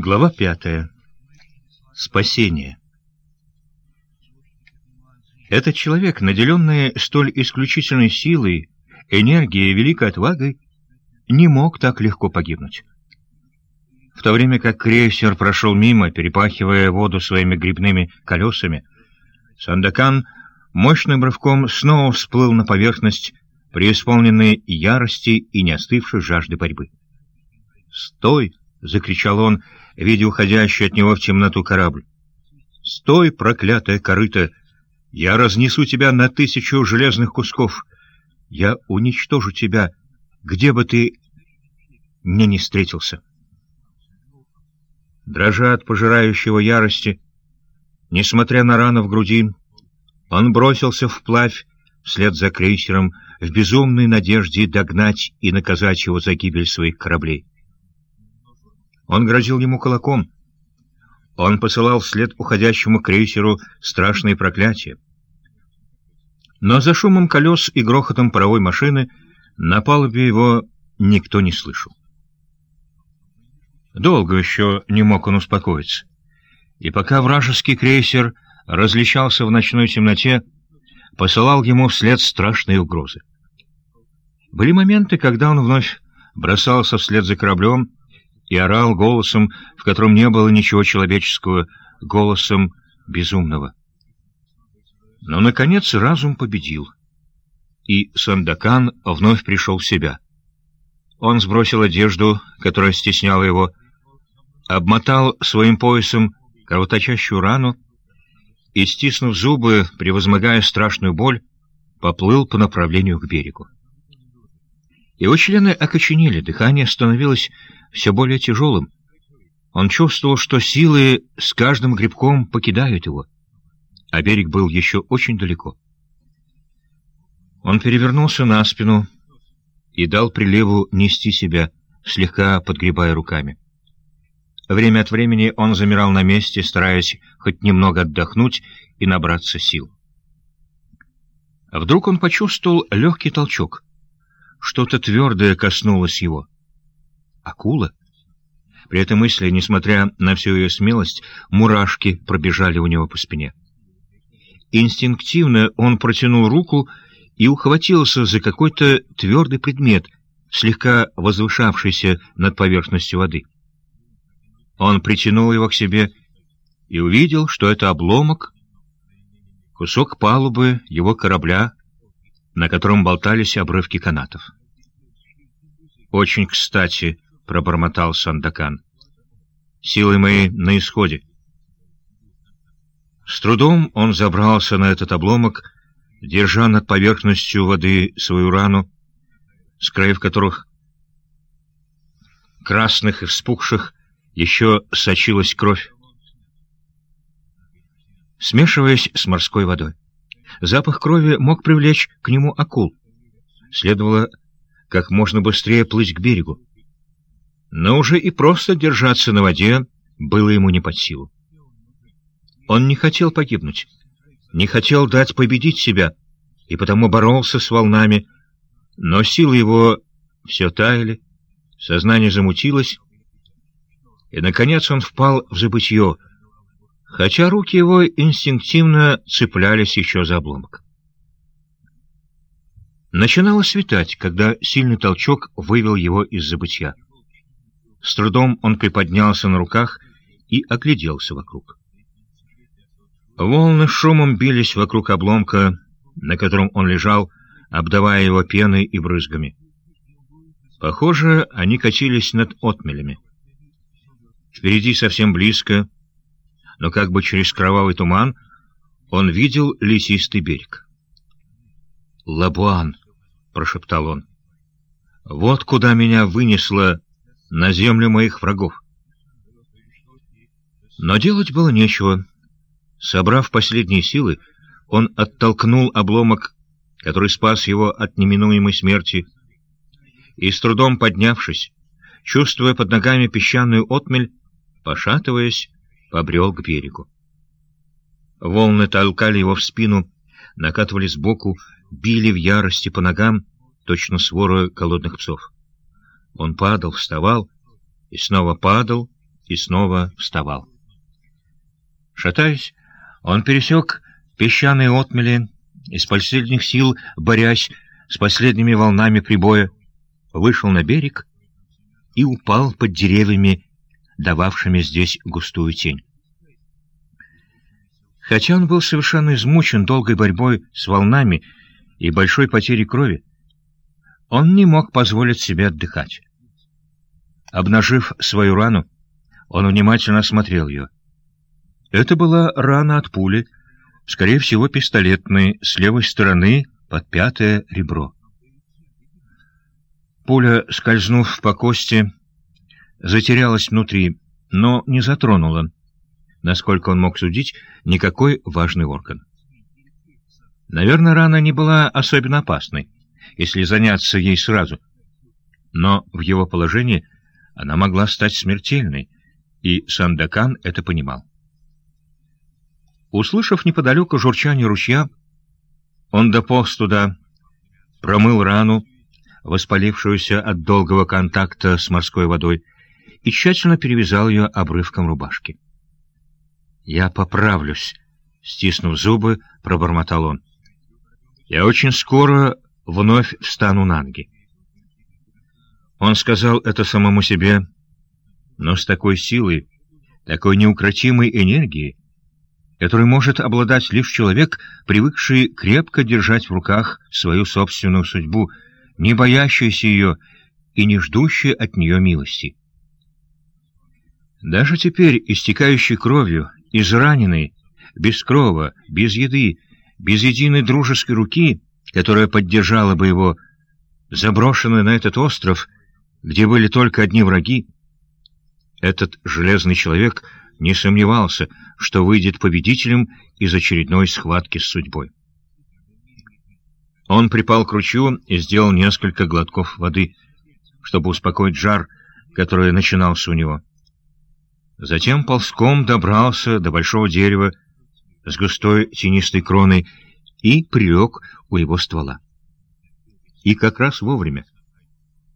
Глава пятая. Спасение. Этот человек, наделенный столь исключительной силой, энергией и великой отвагой, не мог так легко погибнуть. В то время как крейсер прошел мимо, перепахивая воду своими грибными колесами, Сандакан мощным рывком снова всплыл на поверхность, преисполненный ярости и не остывшей жажды борьбы. «Стой!» — закричал он, видя уходящий от него в темноту корабль. «Стой, проклятая корыта! Я разнесу тебя на тысячу железных кусков! Я уничтожу тебя, где бы ты мне не встретился!» Дрожа от пожирающего ярости, несмотря на рану в груди, он бросился вплавь вслед за крейсером в безумной надежде догнать и наказать его за гибель своих кораблей. Он грозил ему кулаком. Он посылал вслед уходящему крейсеру страшные проклятия. Но за шумом колес и грохотом паровой машины на палубе его никто не слышал. Долго еще не мог он успокоиться. И пока вражеский крейсер различался в ночной темноте, посылал ему вслед страшные угрозы. Были моменты, когда он вновь бросался вслед за кораблем, и орал голосом, в котором не было ничего человеческого, голосом безумного. Но, наконец, разум победил, и Сандакан вновь пришел в себя. Он сбросил одежду, которая стесняла его, обмотал своим поясом кровоточащую рану и, стиснув зубы, превозмогая страшную боль, поплыл по направлению к берегу. Его члены окоченели, дыхание становилось все более тяжелым. Он чувствовал, что силы с каждым грибком покидают его, а берег был еще очень далеко. Он перевернулся на спину и дал приливу нести себя, слегка подгребая руками. Время от времени он замирал на месте, стараясь хоть немного отдохнуть и набраться сил. А вдруг он почувствовал легкий толчок. Что-то твердое коснулось его — акула? При этой мысли, несмотря на всю ее смелость, мурашки пробежали у него по спине. Инстинктивно он протянул руку и ухватился за какой-то твердый предмет, слегка возвышавшийся над поверхностью воды. Он притянул его к себе и увидел, что это обломок, кусок палубы его корабля, на котором болтались обрывки канатов. Очень кстати пробормотал Сандакан. «Силы мои на исходе». С трудом он забрался на этот обломок, держа над поверхностью воды свою рану, с краев которых красных и вспухших еще сочилась кровь, смешиваясь с морской водой. Запах крови мог привлечь к нему акул. Следовало как можно быстрее плыть к берегу но уже и просто держаться на воде было ему не под силу. Он не хотел погибнуть, не хотел дать победить себя, и потому боролся с волнами, но силы его все таяли, сознание замутилось, и, наконец, он впал в забытье, хотя руки его инстинктивно цеплялись еще за обломок. Начинало светать, когда сильный толчок вывел его из забытья. С трудом он приподнялся на руках и огляделся вокруг. Волны шумом бились вокруг обломка, на котором он лежал, обдавая его пеной и брызгами. Похоже, они катились над отмелями. Впереди совсем близко, но как бы через кровавый туман, он видел лесистый берег. «Лабуан!» — прошептал он. «Вот куда меня вынесло на землю моих врагов. Но делать было нечего. Собрав последние силы, он оттолкнул обломок, который спас его от неминуемой смерти, и, с трудом поднявшись, чувствуя под ногами песчаную отмель, пошатываясь, побрел к берегу. Волны толкали его в спину, накатывали сбоку, били в ярости по ногам, точно свора голодных псов. Он падал, вставал и снова падал и снова вставал. Шатаясь, он пересек песчаные отмели, из последних сил борясь с последними волнами прибоя, вышел на берег и упал под деревьями, дававшими здесь густую тень. Хотя он был совершенно измучен долгой борьбой с волнами и большой потерей крови, он не мог позволить себе отдыхать. Обнажив свою рану, он внимательно осмотрел ее. Это была рана от пули, скорее всего, пистолетной, с левой стороны под пятое ребро. Пуля, скользнув по кости, затерялась внутри, но не затронула, насколько он мог судить, никакой важный орган. Наверное, рана не была особенно опасной, если заняться ей сразу, но в его положении она могла стать смертельной, и Сандакан это понимал. Услышав неподалеку журчание ручья, он дополз туда, промыл рану, воспалившуюся от долгого контакта с морской водой, и тщательно перевязал ее обрывком рубашки. «Я поправлюсь», — стиснув зубы, пробормотал он. «Я очень скоро вновь встану на ноги». Он сказал это самому себе, но с такой силой, такой неукротимой энергией, которой может обладать лишь человек, привыкший крепко держать в руках свою собственную судьбу, не боящийся ее и не ждущий от нее милости. Даже теперь, истекающий кровью, израненный, без крова, без еды, без единой дружеской руки, которая поддержала бы его, заброшенный на этот остров, где были только одни враги, этот железный человек не сомневался, что выйдет победителем из очередной схватки с судьбой. Он припал к ручью и сделал несколько глотков воды, чтобы успокоить жар, который начинался у него. Затем ползком добрался до большого дерева с густой тенистой кроной и прилег у его ствола. И как раз вовремя,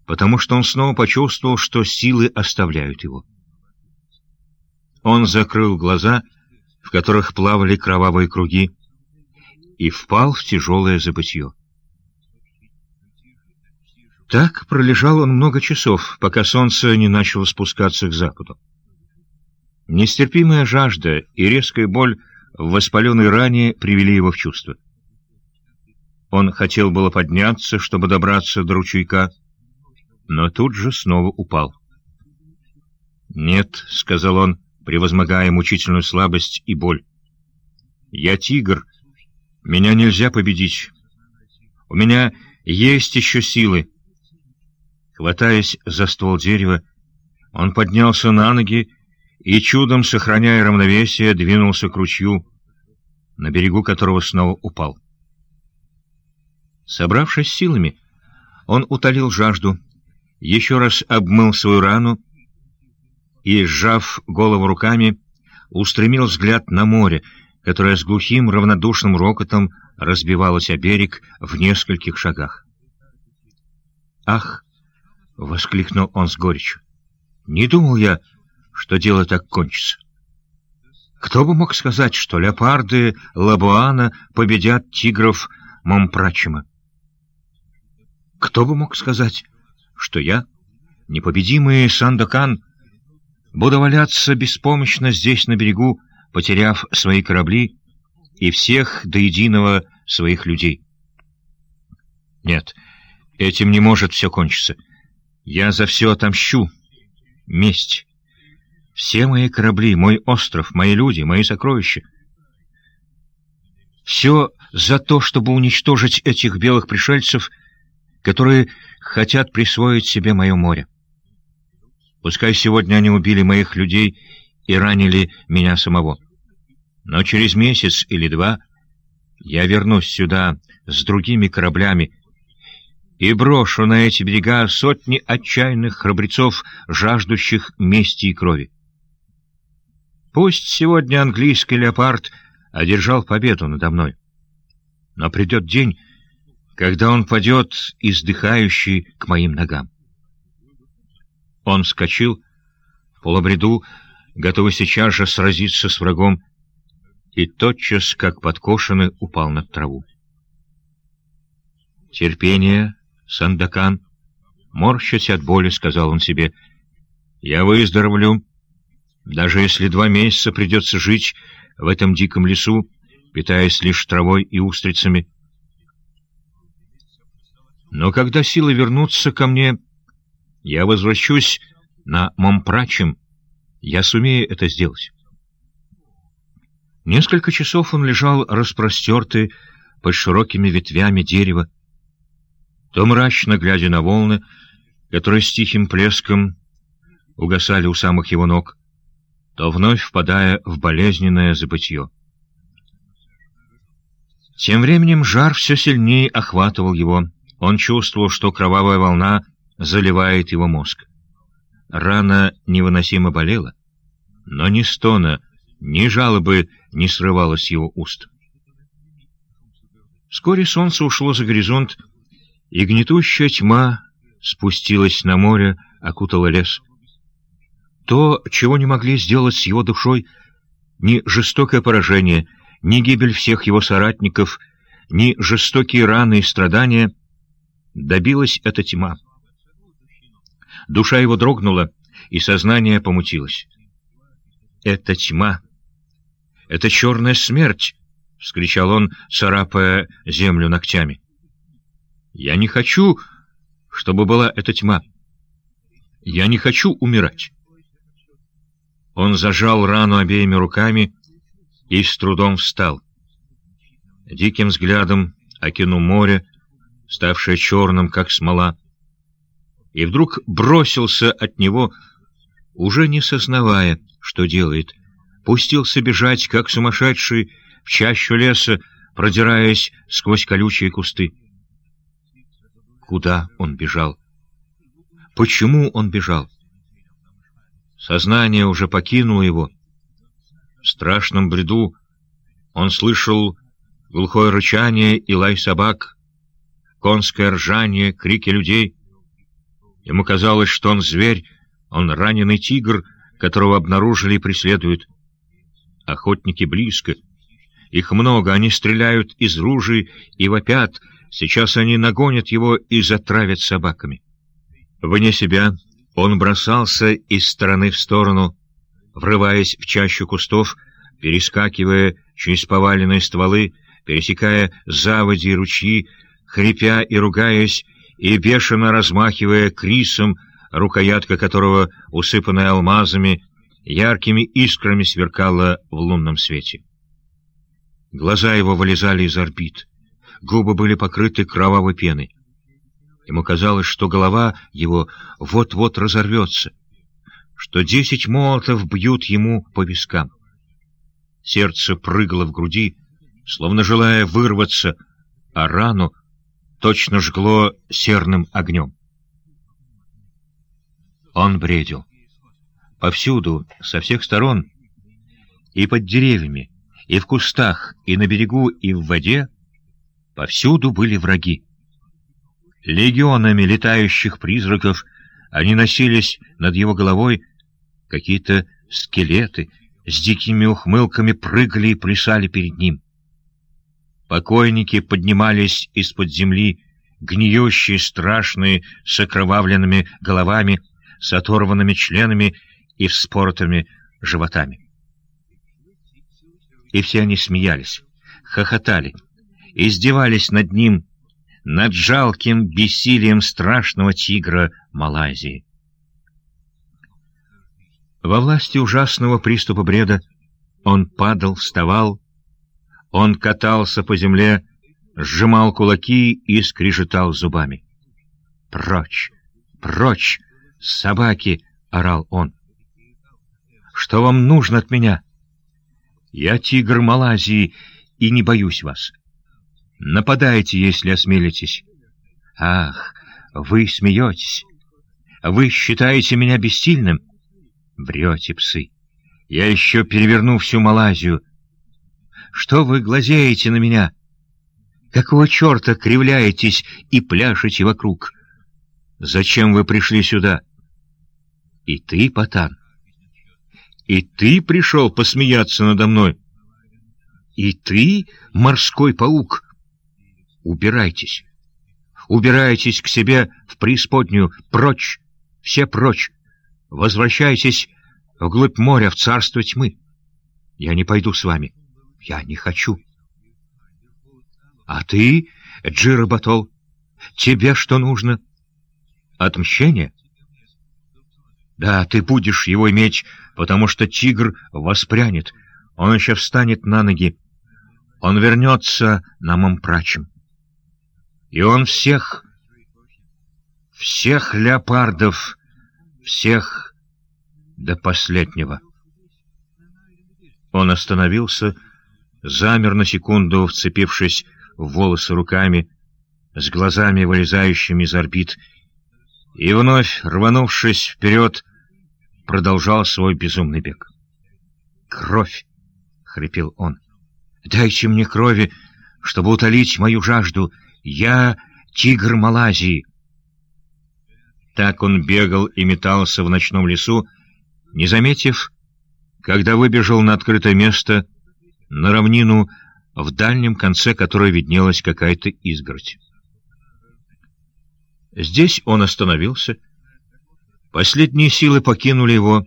потому что он снова почувствовал, что силы оставляют его. Он закрыл глаза, в которых плавали кровавые круги, и впал в тяжелое забытье. Так пролежал он много часов, пока солнце не начало спускаться к западу. Нестерпимая жажда и резкая боль в воспаленной ране привели его в чувство. Он хотел было подняться, чтобы добраться до ручейка, но тут же снова упал. «Нет», — сказал он, превозмогая мучительную слабость и боль. «Я тигр. Меня нельзя победить. У меня есть еще силы». Хватаясь за ствол дерева, он поднялся на ноги и, чудом сохраняя равновесие, двинулся к ручью, на берегу которого снова упал. Собравшись силами, он утолил жажду, еще раз обмыл свою рану и, сжав голову руками, устремил взгляд на море, которое с глухим равнодушным рокотом разбивалось о берег в нескольких шагах. «Ах!» — воскликнул он с горечью. «Не думал я, что дело так кончится. Кто бы мог сказать, что леопарды Лабуана победят тигров Мампрачима? Кто бы мог сказать, что я, непобедимый Сандокан, буду валяться беспомощно здесь на берегу, потеряв свои корабли и всех до единого своих людей? Нет, этим не может все кончиться. Я за все отомщу. Месть. Все мои корабли, мой остров, мои люди, мои сокровища. Все за то, чтобы уничтожить этих белых пришельцев, которые хотят присвоить себе мое море. Пускай сегодня они убили моих людей и ранили меня самого. Но через месяц или два я вернусь сюда с другими кораблями и брошу на эти берега сотни отчаянных храбрецов, жаждущих мести и крови. Пусть сегодня английский леопард одержал победу надо мной. Но придет день, когда он падет, издыхающий к моим ногам. Он вскочил, полубреду, готовый сейчас же сразиться с врагом, и тотчас, как подкошенный, упал на траву. «Терпение, Сандакан!» Морщась от боли, сказал он себе, «Я выздоровлю, даже если два месяца придется жить в этом диком лесу, питаясь лишь травой и устрицами. Но когда силы вернутся ко мне, я возвращусь на Момпрачем, я сумею это сделать». Несколько часов он лежал распростертый под широкими ветвями дерева, то мрачно глядя на волны, которые с тихим плеском угасали у самых его ног, то вновь впадая в болезненное забытье. Тем временем жар все сильнее охватывал его. Он чувствовал, что кровавая волна заливает его мозг. Рана невыносимо болела, но ни стона, ни жалобы не срывалось с его уст. Вскоре солнце ушло за горизонт, и гнетущая тьма спустилась на море, окутала лес. То, чего не могли сделать с его душой, ни жестокое поражение, ни гибель всех его соратников, ни жестокие раны и страдания, добилась эта тьма. Душа его дрогнула, и сознание помутилось. «Это тьма! Это черная смерть!» — вскричал он, царапая землю ногтями. «Я не хочу чтобы была эта тьма. Я не хочу умирать. Он зажал рану обеими руками и с трудом встал. Диким взглядом окинул море, ставшее черным, как смола, и вдруг бросился от него, уже не сознавая, что делает, пустился бежать, как сумасшедший, в чащу леса, продираясь сквозь колючие кусты. Куда он бежал? Почему он бежал? Сознание уже покинуло его. В страшном бреду он слышал глухое рычание и лай собак, конское ржание, крики людей. Ему казалось, что он зверь, он раненый тигр, которого обнаружили и преследуют. Охотники близко. Их много, они стреляют из ружей и вопят — Сейчас они нагонят его и затравят собаками. Вне себя он бросался из стороны в сторону, врываясь в чащу кустов, перескакивая через поваленные стволы, пересекая заводи и ручьи, хрипя и ругаясь, и бешено размахивая крисом, рукоятка которого, усыпанная алмазами, яркими искрами сверкала в лунном свете. Глаза его вылезали из орбит губы были покрыты кровавой пеной. Ему казалось, что голова его вот-вот разорвется, что десять молотов бьют ему по вискам. Сердце прыгало в груди, словно желая вырваться, а рану точно жгло серным огнем. Он бредил. Повсюду, со всех сторон, и под деревьями, и в кустах, и на берегу, и в воде — Повсюду были враги. Легионами летающих призраков они носились над его головой, какие-то скелеты с дикими ухмылками прыгали и плясали перед ним. Покойники поднимались из-под земли, гниющие, страшные, с окровавленными головами, с оторванными членами и вспоротыми животами. И все они смеялись, хохотали, издевались над ним, над жалким бессилием страшного тигра Малайзии. Во власти ужасного приступа бреда он падал, вставал, он катался по земле, сжимал кулаки и скрежетал зубами. «Прочь! Прочь! Собаки!» — орал он. «Что вам нужно от меня? Я тигр Малайзии и не боюсь вас. Нападайте, если осмелитесь. Ах, вы смеетесь. Вы считаете меня бессильным? Врете, псы. Я еще переверну всю Малайзию. Что вы глазеете на меня? Какого черта кривляетесь и пляшете вокруг? Зачем вы пришли сюда? И ты, Потан, И ты пришел посмеяться надо мной? И ты, морской паук? Убирайтесь. Убирайтесь к себе в преисподнюю, прочь, все прочь. Возвращайтесь вглубь моря, в царство тьмы. Я не пойду с вами. Я не хочу. А ты, Джиро Батол, тебе что нужно? Отмщение? Да, ты будешь его иметь, потому что тигр воспрянет. Он еще встанет на ноги. Он вернется на Мампрачем. И он всех, всех леопардов, всех до последнего. Он остановился, замер на секунду, вцепившись в волосы руками, с глазами, вылезающими из орбит, и вновь, рванувшись вперед, продолжал свой безумный бег. «Кровь!» — хрипел он. «Дайте мне крови, чтобы утолить мою жажду. Я тигр Малайзии!» Так он бегал и метался в ночном лесу, не заметив, когда выбежал на открытое место, на равнину, в дальнем конце которой виднелась какая-то изгородь. Здесь он остановился. Последние силы покинули его.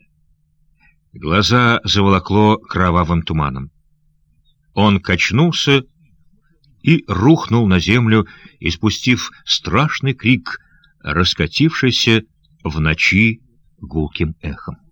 Глаза заволокло кровавым туманом. Он качнулся и рухнул на землю, испустив страшный крик, раскатившийся в ночи гулким эхом.